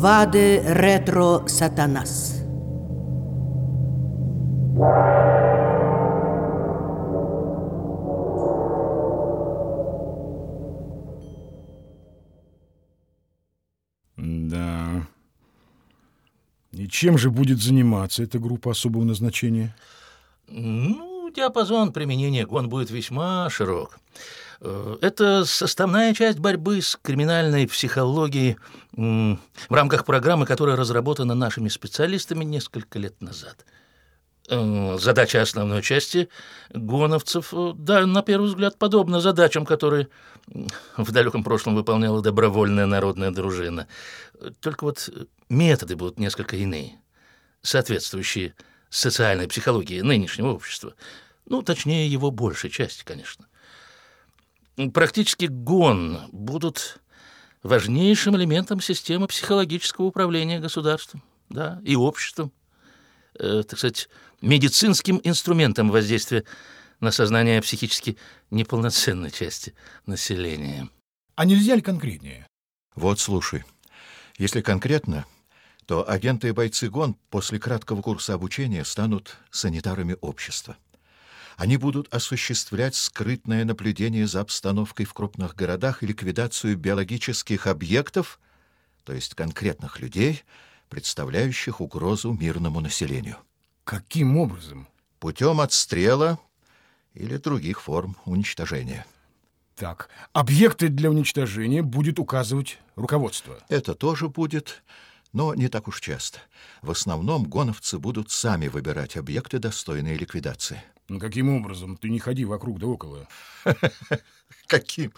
Vade retro Satanas. Да. И чем же будет заниматься эта группа особого назначения? Ну, диапазон применения ГОН будет весьма широк. Э, Это составная часть борьбы с криминальной психологией в рамках программы, которая разработана нашими специалистами несколько лет назад. Э, Задача основной части гоновцев, э, да, на первый взгляд, подобна задачам, которые в далеком прошлом выполняла добровольная народная дружина. Только вот методы будут несколько иные, соответствующие социальной психологии нынешнего общества. Ну, точнее, его большей части, конечно. Практически гон будут важнейшим элементом системы психологического управления государством, да, и обществом, э, так сказать, медицинским инструментом воздействия на сознание психически неполноценной части населения. А нельзя ли конкретнее? Вот слушай. Если конкретно, то агенты и бойцы ГОН после краткого курса обучения станут санитарами общества. Они будут осуществлять скрытное наблюдение за обстановкой в крупных городах и ликвидацию биологических объектов, то есть конкретных людей, представляющих угрозу мирному населению. Каким образом? Путем отстрела или других форм уничтожения. Так, объекты для уничтожения будет указывать руководство. Это тоже будет, но не так уж часто. В основном гоновцы будут сами выбирать объекты, достойные ликвидации. Ну, каким образом? Ты не ходи вокруг да около. Каким?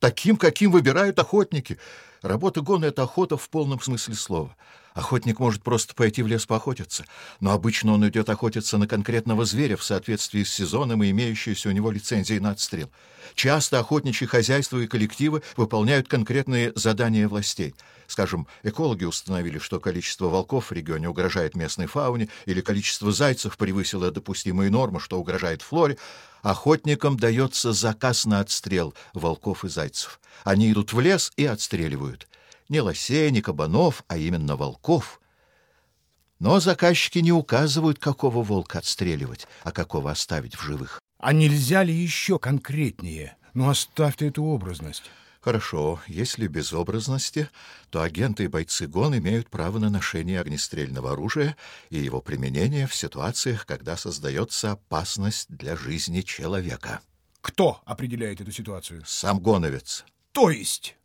Таким, каким выбирают охотники. Работа гона — это охота в полном смысле слова. Охотник может просто пойти в лес поохотиться, но обычно он идет охотиться на конкретного зверя в соответствии с сезоном и имеющейся у него лицензией на отстрел. Часто охотничьи хозяйства и коллективы выполняют конкретные задания властей. Скажем, экологи установили, что количество волков в регионе угрожает местной фауне, или количество зайцев превысило допустимые нормы, что угрожает флоре. Охотникам дается заказ на отстрел волков и зайцев. Они идут в лес и отстреливают. Не лосей, не кабанов, а именно волков. Но заказчики не указывают, какого волка отстреливать, а какого оставить в живых. А нельзя ли еще конкретнее? Ну, оставь ты эту образность. Хорошо, если без образности, то агенты и бойцы ГОН имеют право на ношение огнестрельного оружия и его применение в ситуациях, когда создается опасность для жизни человека. Кто определяет эту ситуацию? Сам гоновец. То есть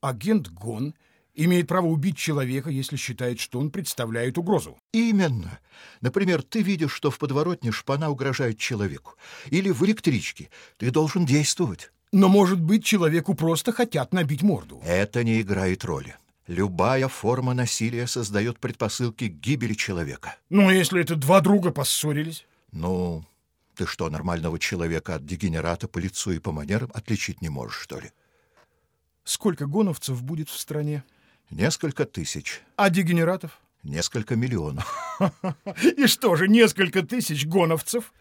агент ГОН имеет право убить человека, если считает, что он представляет угрозу. Именно. Например, ты видишь, что в подворотне шпана угрожает человеку. Или в электричке. Ты должен действовать. Но, может быть, человеку просто хотят набить морду. Это не играет роли. Любая форма насилия создает предпосылки к гибели человека. Ну, а если это два друга поссорились? Ну, ты что, нормального человека от дегенерата по лицу и по манерам отличить не можешь, что ли? Сколько гоновцев будет в стране? Несколько тысяч, А дегенератов? несколько миллионов. И что же, несколько тысяч гоновцев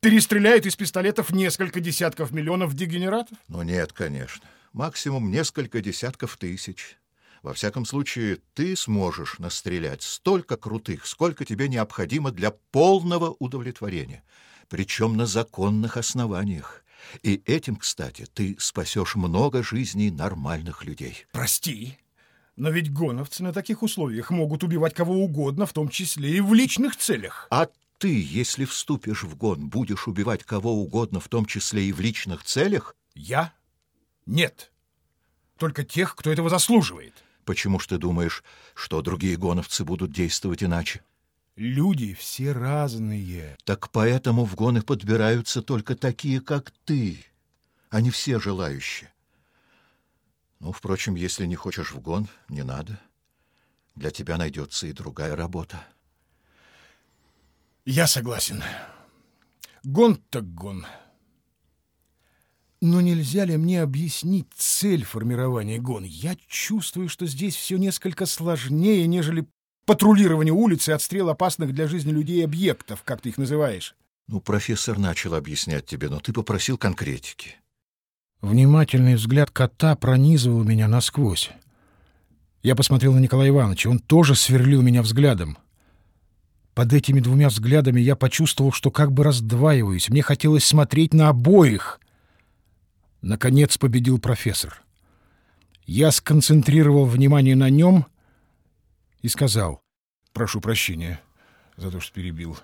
перестреляют из пистолетов несколько десятков миллионов дегенератов? Ну нет, конечно. Максимум несколько десятков тысяч. Во всяком случае, ты сможешь настрелять столько крутых, сколько тебе необходимо для полного удовлетворения, причем на законных основаниях. И этим, кстати, ты спасешь много жизней нормальных людей. Прости, но ведь гоновцы на таких условиях могут убивать кого угодно, в том числе и в личных целях. А ты, если вступишь в гон, будешь убивать кого угодно, в том числе и в личных целях? Я? Нет. Только тех, кто этого заслуживает. Почему ж ты думаешь, что другие гоновцы будут действовать иначе? Люди все разные. Так поэтому в гоны подбираются только такие, как ты, а не все желающие. Ну, впрочем, если не хочешь в гон, не надо. Для тебя найдется и другая работа. Я согласен. Гон так гон. Но нельзя ли мне объяснить цель формирования гон? Я чувствую, что здесь все несколько сложнее, нежели патрулирование улиц и отстрел опасных для жизни людей объектов, как ты их называешь. Ну, профессор начал объяснять тебе, но ты попросил конкретики. Внимательный взгляд кота пронизывал меня насквозь. Я посмотрел на Николая Ивановича. Он тоже сверлил меня взглядом. Под этими двумя взглядами я почувствовал, что как бы раздваиваюсь. Мне хотелось смотреть на обоих. Наконец победил профессор. Я сконцентрировал внимание на нем и сказал, «Прошу прощения за то, что перебил.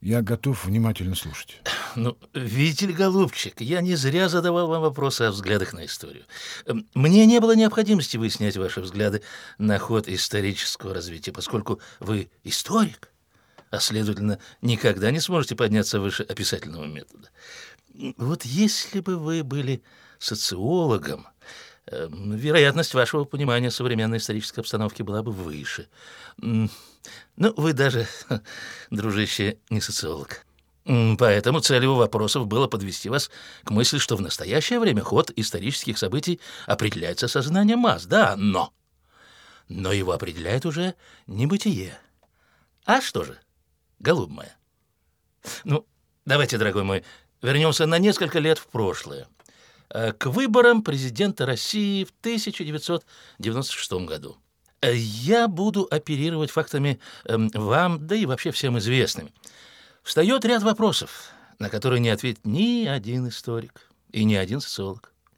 Я готов внимательно слушать». Ну, видите ли, голубчик, я не зря задавал вам вопросы о взглядах на историю. Эм, мне не было необходимости выяснять ваши взгляды на ход исторического развития, поскольку вы историк, а, следовательно, никогда не сможете подняться выше описательного метода. Вот если бы вы были социологом, вероятность вашего понимания современной исторической обстановки была бы выше. Ну, вы даже, дружище, не социолог. Поэтому целью вопросов было подвести вас к мысли, что в настоящее время ход исторических событий определяется сознанием масс, да, но... Но его определяет уже небытие. А что же, голубь моя? Ну, давайте, дорогой мой, вернемся на несколько лет в прошлое. Э, к выборам президента России в 1996 году. Э, я буду оперировать фактами эм, вам, да и вообще всем известными. Встает ряд вопросов, на которые не ответит ни один историк и ни один социолог.